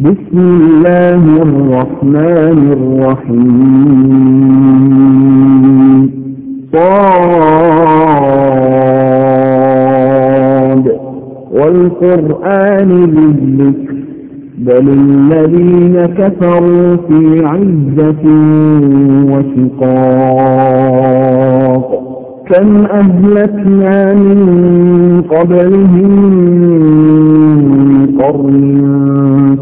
بسم الله الرحمن الرحيم. صاد. والقرآن للذكر بل الذين كفروا في عزة وشقاق. كم أهلكنا من قبلهم قرن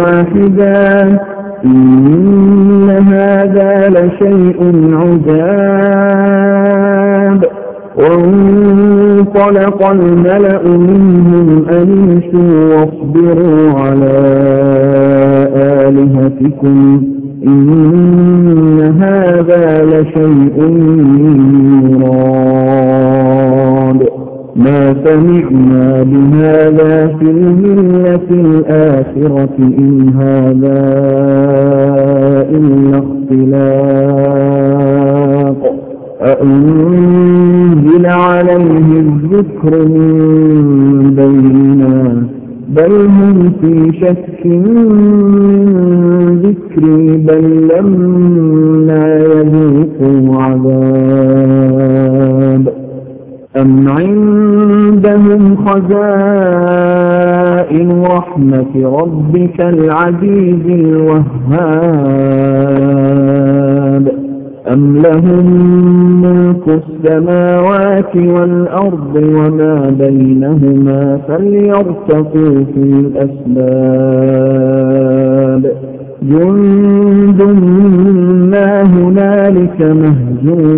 واحدا إن هذا لشيء عجاب. وانطلق الملأ منهم أن امشوا واصبروا على آلهتكم إن هذا لشيء سمعنا بهذا في الملة الآخرة إن هذا إلا اختلاق. أأنزل عليه الذكر من بيننا؟ بل هم في شك من ذكري بل لما خزائن رحمة ربك العزيز الوهاب. أم لهم ملك السماوات والأرض وما بينهما فليرتقوا في الأسباب. جند ما هنالك مهزوم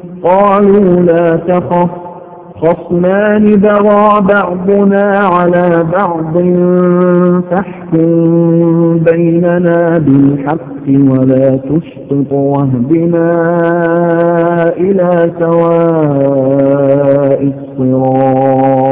قالوا لا تخف خصمان بغى بعضنا على بعض فاحكم بيننا بالحق ولا تشطط واهدنا إلى سواء الصراط.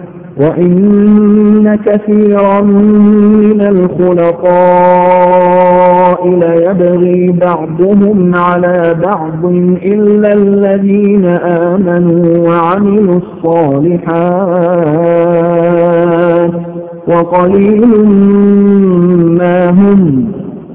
وإن كثيرا من الخلطاء ليبغي بعضهم على بعض إلا الذين آمنوا وعملوا الصالحات وقليل ما هم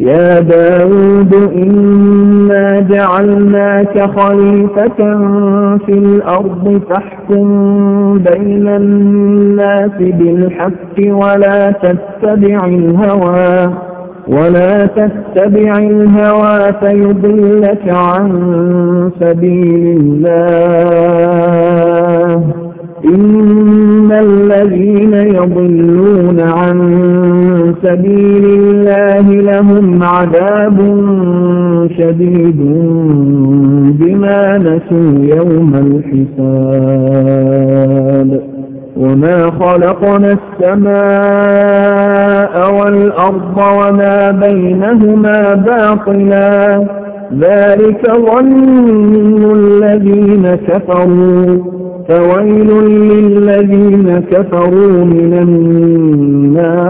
يا داود إنا جعلناك خليفة في الأرض فاحكم بين الناس بالحق ولا تتبع الهوى ولا تتبع الهوى فيضلك عن سبيل الله. إن الذين يضلون عن سبيل الله لهم عذاب شديد بما نسوا يوم الحساب. وما خلقنا السماء والأرض وما بينهما باطلا. ذلك ظن الذين كفروا. فويل للذين كفروا من النار.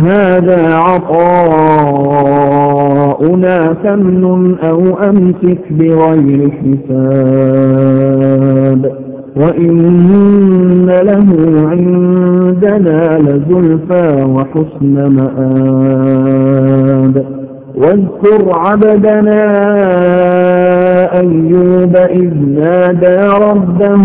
هذا عطاؤنا فمن أو أمسك بغير حساب وإن له عندنا لزلفى وحسن مآب واذكر عبدنا أيوب إذ نادى ربه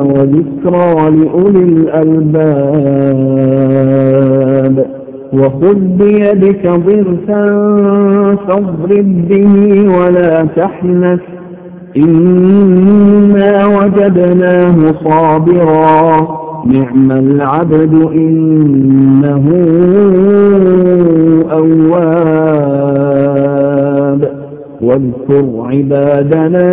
وذكرى لأولي الألباب. وخذ بيدك ضرسا فاضرب به ولا تحنث. إنا وجدناه صابرا. نعم العبد إنه أواب. واذكر عبادنا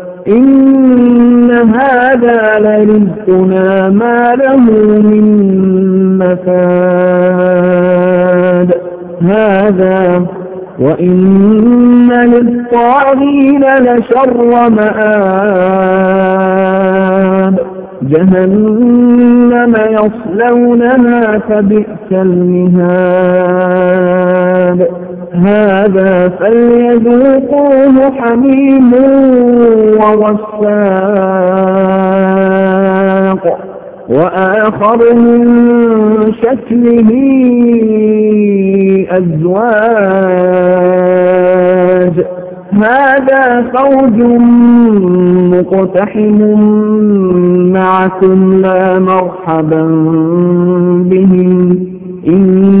إن هذا لرزقنا ما له من مفاد. هذا وإن للطاغين لشر مآب. جهنم يصلونها فبئس المهاد. هذا فليذوقوه حميم وغساق. وآخر من شكله أزواج. هذا فوج مقتحم معكم لا مرحبا بهم. إنهم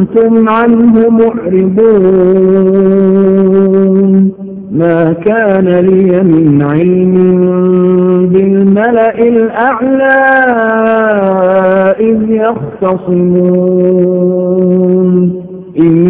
أنتم عنه معرضون. ما كان لي من علم بالملأ الأعلى إذ يختصمون. إن